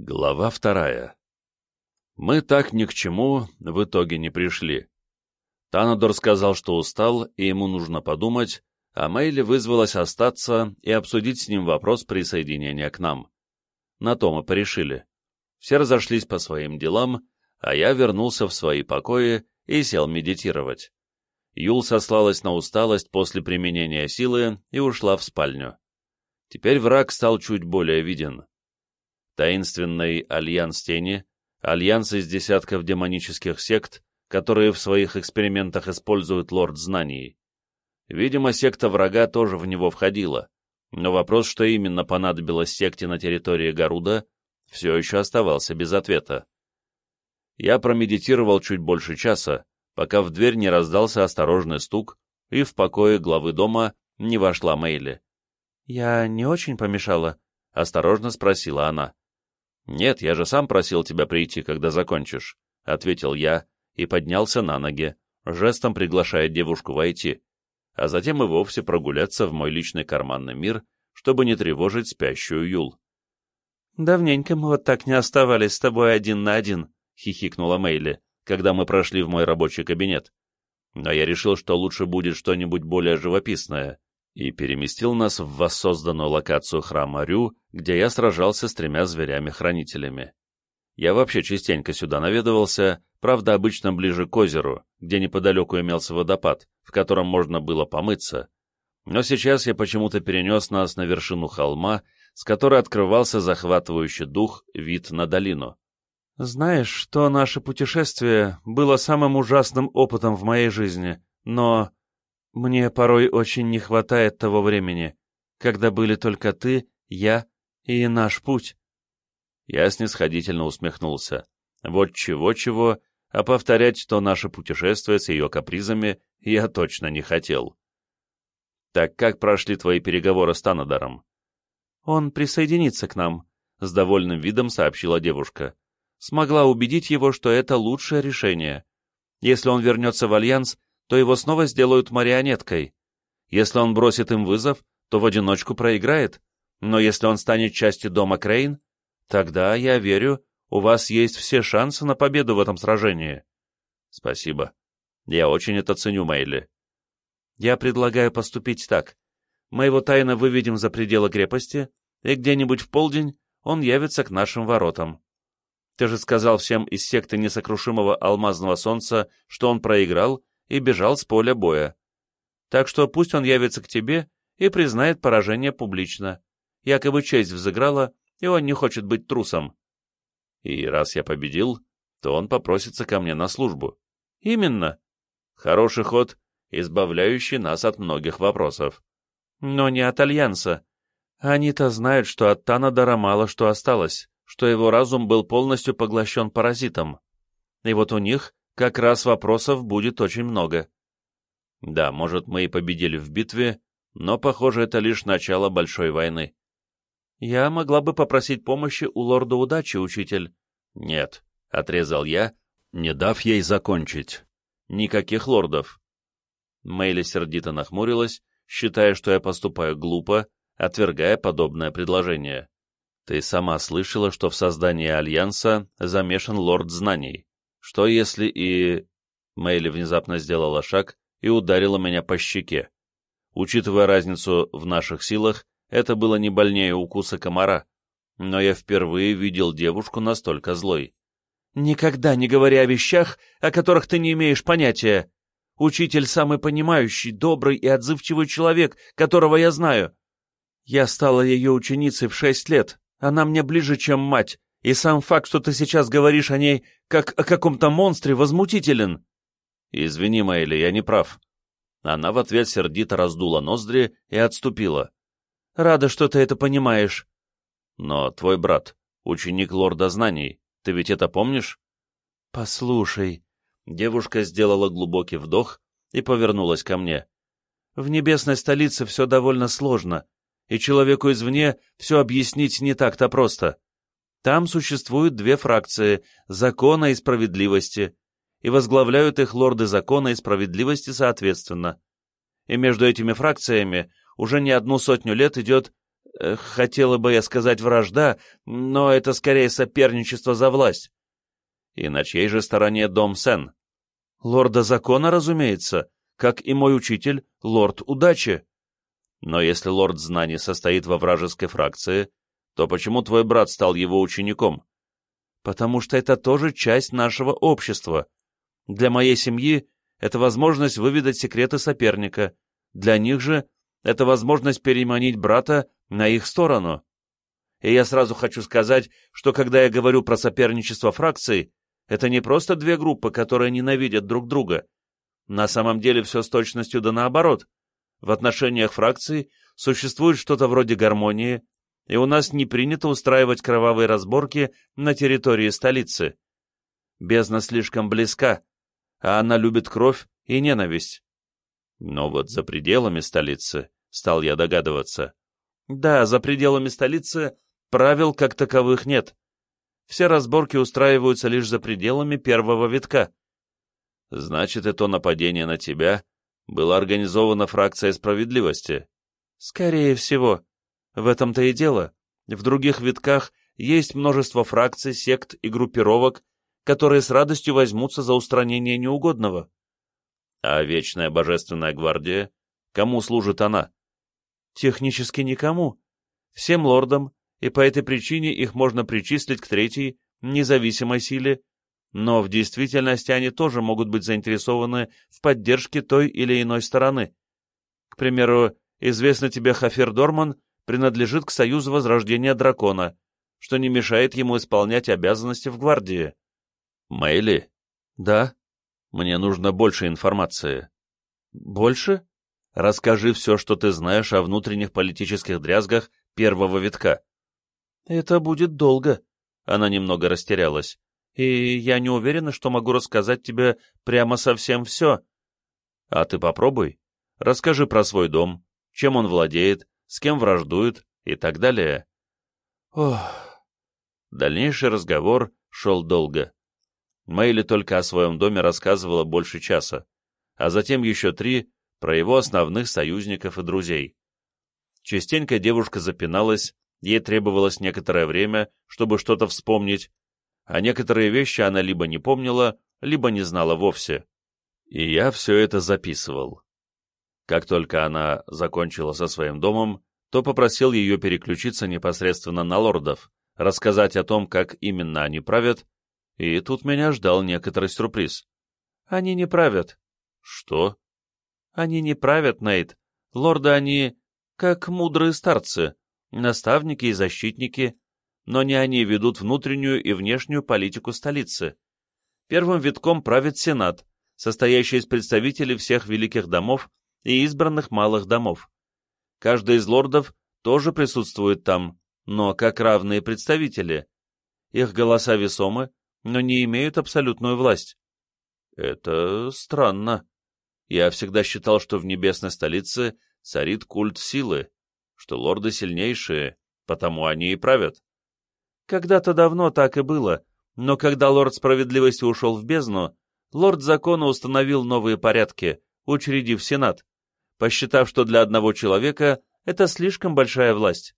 Глава вторая. Мы так ни к чему в итоге не пришли. Танадор сказал, что устал, и ему нужно подумать, а Мэйли вызвалась остаться и обсудить с ним вопрос присоединения к нам. На то мы порешили. Все разошлись по своим делам, а я вернулся в свои покои и сел медитировать. Юл сослалась на усталость после применения силы и ушла в спальню. Теперь враг стал чуть более виден таинственный альянс тени, альянс из десятков демонических сект, которые в своих экспериментах используют лорд знаний. Видимо, секта врага тоже в него входила, но вопрос, что именно понадобилось секте на территории Гаруда, все еще оставался без ответа. Я промедитировал чуть больше часа, пока в дверь не раздался осторожный стук, и в покое главы дома не вошла Мэйли. «Я не очень помешала?» — осторожно спросила она. «Нет, я же сам просил тебя прийти, когда закончишь», — ответил я и поднялся на ноги, жестом приглашая девушку войти, а затем и вовсе прогуляться в мой личный карманный мир, чтобы не тревожить спящую Юл. «Давненько мы вот так не оставались с тобой один на один», — хихикнула Мейли, когда мы прошли в мой рабочий кабинет. Но я решил, что лучше будет что-нибудь более живописное, и переместил нас в воссозданную локацию храма Рю, где я сражался с тремя зверями-хранителями. Я вообще частенько сюда наведывался, правда, обычно ближе к озеру, где неподалеку имелся водопад, в котором можно было помыться. Но сейчас я почему-то перенес нас на вершину холма, с которой открывался захватывающий дух вид на долину. «Знаешь, что наше путешествие было самым ужасным опытом в моей жизни, но мне порой очень не хватает того времени, когда были только ты, я и наш путь. Я снисходительно усмехнулся. Вот чего-чего, а повторять то наше путешествие с ее капризами я точно не хотел. Так как прошли твои переговоры с Танодаром? Он присоединится к нам, — с довольным видом сообщила девушка. Смогла убедить его, что это лучшее решение. Если он вернется в Альянс, то его снова сделают марионеткой. Если он бросит им вызов, то в одиночку проиграет, но если он станет частью дома Крейн, тогда, я верю, у вас есть все шансы на победу в этом сражении. Спасибо. Я очень это ценю, Мэйли. Я предлагаю поступить так. Мы его тайно выведем за пределы крепости, и где-нибудь в полдень он явится к нашим воротам. Ты же сказал всем из секты несокрушимого алмазного солнца, что он проиграл и бежал с поля боя. Так что пусть он явится к тебе и признает поражение публично. Якобы честь взыграла, и он не хочет быть трусом. И раз я победил, то он попросится ко мне на службу. Именно. Хороший ход, избавляющий нас от многих вопросов. Но не от Альянса. Они-то знают, что от Танадора мало что осталось, что его разум был полностью поглощен паразитом. И вот у них как раз вопросов будет очень много. Да, может, мы и победили в битве, но, похоже, это лишь начало большой войны. Я могла бы попросить помощи у лорда удачи, учитель. Нет, — отрезал я, не дав ей закончить. Никаких лордов. Мэйли сердито нахмурилась, считая, что я поступаю глупо, отвергая подобное предложение. Ты сама слышала, что в создании Альянса замешан лорд знаний. Что если и... Мэйли внезапно сделала шаг и ударила меня по щеке. Учитывая разницу в наших силах, это было не больнее укуса комара, но я впервые видел девушку настолько злой. «Никогда не говори о вещах, о которых ты не имеешь понятия. Учитель самый понимающий, добрый и отзывчивый человек, которого я знаю. Я стала ее ученицей в шесть лет, она мне ближе, чем мать, и сам факт, что ты сейчас говоришь о ней как о каком-то монстре, возмутителен. Извини, Мэйли, я не прав. Она в ответ сердито раздула ноздри и отступила. Рада, что ты это понимаешь. Но твой брат, ученик лорда знаний, ты ведь это помнишь? Послушай. Девушка сделала глубокий вдох и повернулась ко мне. В небесной столице все довольно сложно, и человеку извне все объяснить не так-то просто. Там существуют две фракции — закона и справедливости, и возглавляют их лорды закона и справедливости соответственно. И между этими фракциями уже не одну сотню лет идет Э, хотела бы я сказать вражда, но это скорее соперничество за власть. И на чьей же стороне дом Сен? Лорда закона, разумеется, как и мой учитель, лорд удачи. Но если лорд знаний состоит во вражеской фракции, то почему твой брат стал его учеником? Потому что это тоже часть нашего общества. Для моей семьи это возможность выведать секреты соперника, для них же это возможность переманить брата на их сторону. И я сразу хочу сказать, что когда я говорю про соперничество фракций, это не просто две группы, которые ненавидят друг друга. На самом деле все с точностью да наоборот. В отношениях фракций существует что-то вроде гармонии, и у нас не принято устраивать кровавые разборки на территории столицы. Бездна слишком близка, а она любит кровь и ненависть. Но вот за пределами столицы, стал я догадываться. Да, за пределами столицы правил как таковых нет. Все разборки устраиваются лишь за пределами первого витка. Значит, это нападение на тебя было организовано фракцией справедливости? Скорее всего. В этом-то и дело. В других витках есть множество фракций, сект и группировок, которые с радостью возьмутся за устранение неугодного. А Вечная Божественная Гвардия? Кому служит она? Технически никому. Всем лордам, и по этой причине их можно причислить к третьей, независимой силе, но в действительности они тоже могут быть заинтересованы в поддержке той или иной стороны. К примеру, известно тебе Хафер Дорман принадлежит к Союзу Возрождения Дракона, что не мешает ему исполнять обязанности в гвардии. Мэйли? Да. Мне нужно больше информации. Больше? Расскажи все, что ты знаешь о внутренних политических дрязгах первого витка. Это будет долго. Она немного растерялась. И я не уверена, что могу рассказать тебе прямо совсем все. А ты попробуй. Расскажи про свой дом, чем он владеет, с кем враждует и так далее. Ох. Дальнейший разговор шел долго. Мэйли только о своем доме рассказывала больше часа, а затем еще три про его основных союзников и друзей. Частенько девушка запиналась, ей требовалось некоторое время, чтобы что-то вспомнить, а некоторые вещи она либо не помнила, либо не знала вовсе. И я все это записывал. Как только она закончила со своим домом, то попросил ее переключиться непосредственно на лордов, рассказать о том, как именно они правят, и тут меня ждал некоторый сюрприз. Они не правят. Что? Они не правят, Нейт. Лорды они как мудрые старцы, наставники и защитники, но не они ведут внутреннюю и внешнюю политику столицы. Первым витком правит Сенат, состоящий из представителей всех великих домов и избранных малых домов. Каждый из лордов тоже присутствует там, но как равные представители. Их голоса весомы, но не имеют абсолютную власть. Это странно. Я всегда считал, что в небесной столице царит культ силы, что лорды сильнейшие, потому они и правят. Когда-то давно так и было, но когда лорд справедливости ушел в бездну, лорд закона установил новые порядки, учредив Сенат, посчитав, что для одного человека это слишком большая власть.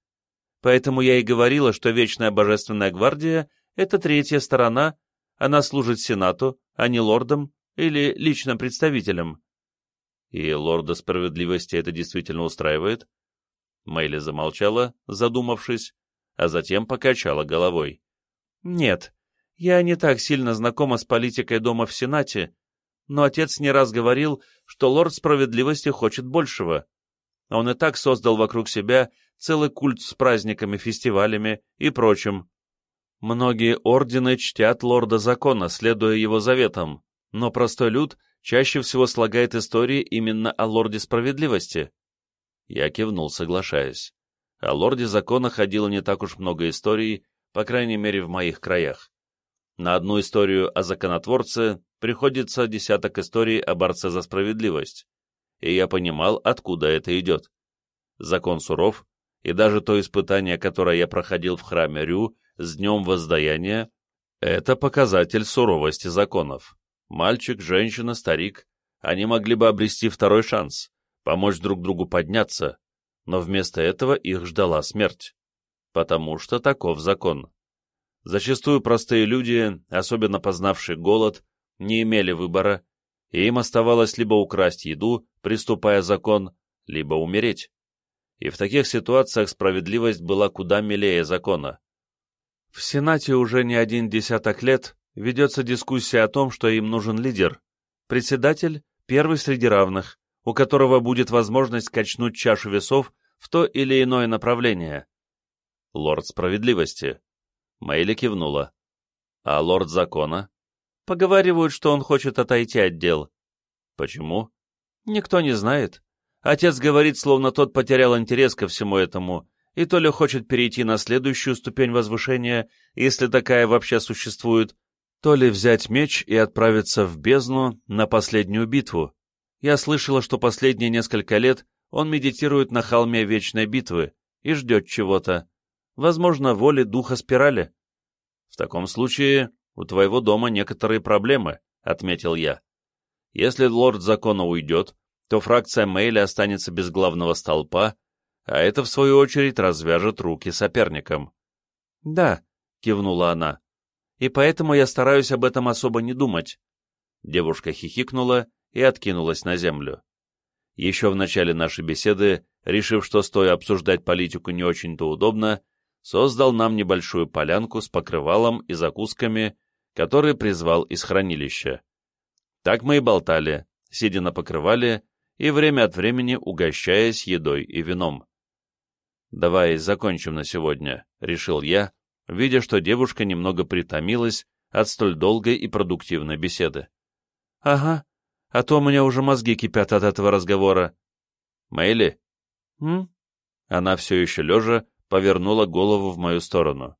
Поэтому я и говорила, что Вечная Божественная Гвардия это третья сторона, она служит Сенату, а не лордам или личным представителям. И лорда справедливости это действительно устраивает? Мэйли замолчала, задумавшись, а затем покачала головой. Нет, я не так сильно знакома с политикой дома в Сенате, но отец не раз говорил, что лорд справедливости хочет большего. Он и так создал вокруг себя целый культ с праздниками, фестивалями и прочим. Многие ордены чтят лорда закона, следуя его заветам, но простой люд чаще всего слагает истории именно о лорде справедливости. Я кивнул, соглашаясь. О лорде закона ходило не так уж много историй, по крайней мере в моих краях. На одну историю о законотворце приходится десяток историй о борце за справедливость, и я понимал, откуда это идет. Закон суров, и даже то испытание, которое я проходил в храме Рю, с днем воздаяния — это показатель суровости законов. Мальчик, женщина, старик, они могли бы обрести второй шанс, помочь друг другу подняться, но вместо этого их ждала смерть. Потому что таков закон. Зачастую простые люди, особенно познавшие голод, не имели выбора, и им оставалось либо украсть еду, приступая закон, либо умереть. И в таких ситуациях справедливость была куда милее закона. В Сенате уже не один десяток лет ведется дискуссия о том, что им нужен лидер. Председатель – первый среди равных, у которого будет возможность качнуть чашу весов в то или иное направление. Лорд справедливости. Мэйли кивнула. А лорд закона? Поговаривают, что он хочет отойти от дел. Почему? Никто не знает. Отец говорит, словно тот потерял интерес ко всему этому, и то ли хочет перейти на следующую ступень возвышения, если такая вообще существует, то ли взять меч и отправиться в бездну на последнюю битву. Я слышала, что последние несколько лет он медитирует на холме Вечной Битвы и ждет чего-то. Возможно, воли духа спирали. В таком случае у твоего дома некоторые проблемы, — отметил я. Если лорд закона уйдет, то фракция Мейли останется без главного столпа, а это, в свою очередь, развяжет руки соперникам. — Да, — кивнула она, — и поэтому я стараюсь об этом особо не думать. Девушка хихикнула и откинулась на землю. Еще в начале нашей беседы, решив, что стоя обсуждать политику не очень-то удобно, создал нам небольшую полянку с покрывалом и закусками, который призвал из хранилища. Так мы и болтали, сидя на покрывале и время от времени угощаясь едой и вином. «Давай закончим на сегодня», — решил я, видя, что девушка немного притомилась от столь долгой и продуктивной беседы. «Ага, а то у меня уже мозги кипят от этого разговора». «Мэйли?» «М?» Она все еще лежа повернула голову в мою сторону.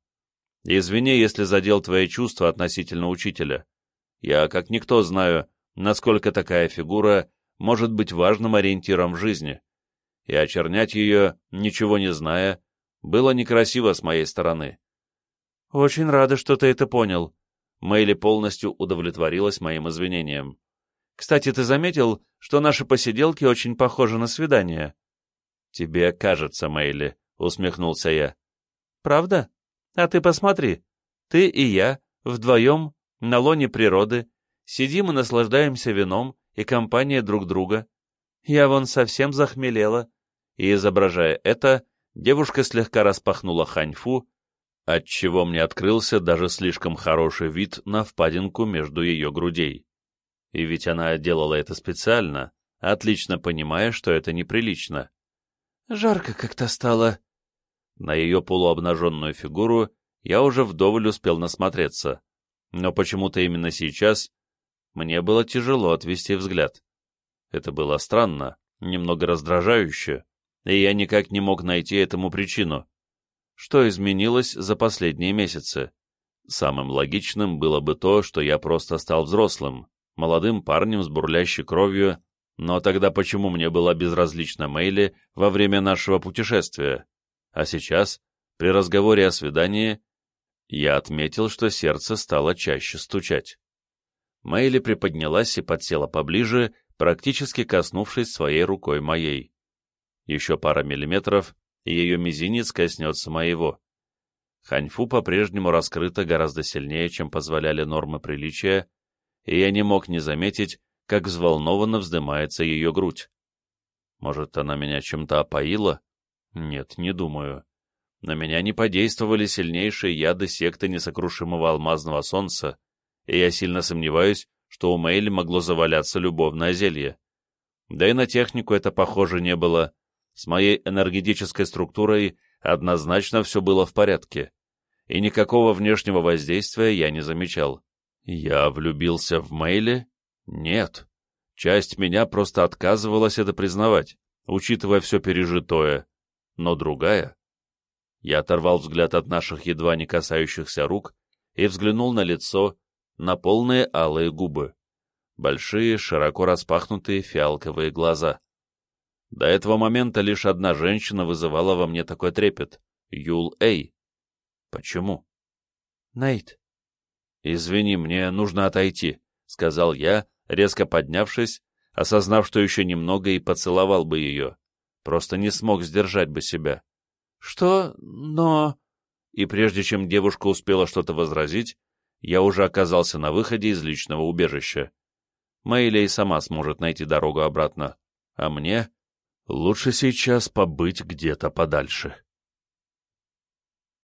«Извини, если задел твои чувства относительно учителя. Я, как никто, знаю, насколько такая фигура может быть важным ориентиром в жизни и очернять ее, ничего не зная, было некрасиво с моей стороны. «Очень рада, что ты это понял». Мэйли полностью удовлетворилась моим извинением. «Кстати, ты заметил, что наши посиделки очень похожи на свидания?» «Тебе кажется, Мэйли», — усмехнулся я. «Правда? А ты посмотри. Ты и я, вдвоем, на лоне природы, сидим и наслаждаемся вином и компанией друг друга. Я вон совсем захмелела. И, изображая это, девушка слегка распахнула ханьфу, отчего мне открылся даже слишком хороший вид на впадинку между ее грудей. И ведь она делала это специально, отлично понимая, что это неприлично. «Жарко как-то стало». На ее полуобнаженную фигуру я уже вдоволь успел насмотреться, но почему-то именно сейчас мне было тяжело отвести взгляд. Это было странно, немного раздражающе, и я никак не мог найти этому причину. Что изменилось за последние месяцы? Самым логичным было бы то, что я просто стал взрослым, молодым парнем с бурлящей кровью, но тогда почему мне была безразлична Мэйли во время нашего путешествия? А сейчас, при разговоре о свидании, я отметил, что сердце стало чаще стучать. Мэйли приподнялась и подсела поближе, практически коснувшись своей рукой моей. Еще пара миллиметров, и ее мизинец коснется моего. Ханьфу по-прежнему раскрыта гораздо сильнее, чем позволяли нормы приличия, и я не мог не заметить, как взволнованно вздымается ее грудь. Может, она меня чем-то опоила? Нет, не думаю. На меня не подействовали сильнейшие яды секты несокрушимого алмазного солнца, и я сильно сомневаюсь, что у Мэйли могло заваляться любовное зелье. Да и на технику это похоже не было. С моей энергетической структурой однозначно все было в порядке, и никакого внешнего воздействия я не замечал. Я влюбился в Мэйли? Нет. Часть меня просто отказывалась это признавать, учитывая все пережитое. Но другая... Я оторвал взгляд от наших едва не касающихся рук и взглянул на лицо, на полные алые губы, большие, широко распахнутые фиалковые глаза. До этого момента лишь одна женщина вызывала во мне такой трепет — Юл Эй. Почему? Нейт. «Извини, мне нужно отойти», — сказал я, резко поднявшись, осознав, что еще немного и поцеловал бы ее. Просто не смог сдержать бы себя. «Что? Но...» И прежде чем девушка успела что-то возразить, я уже оказался на выходе из личного убежища. Мэйля и сама сможет найти дорогу обратно. А мне лучше сейчас побыть где-то подальше.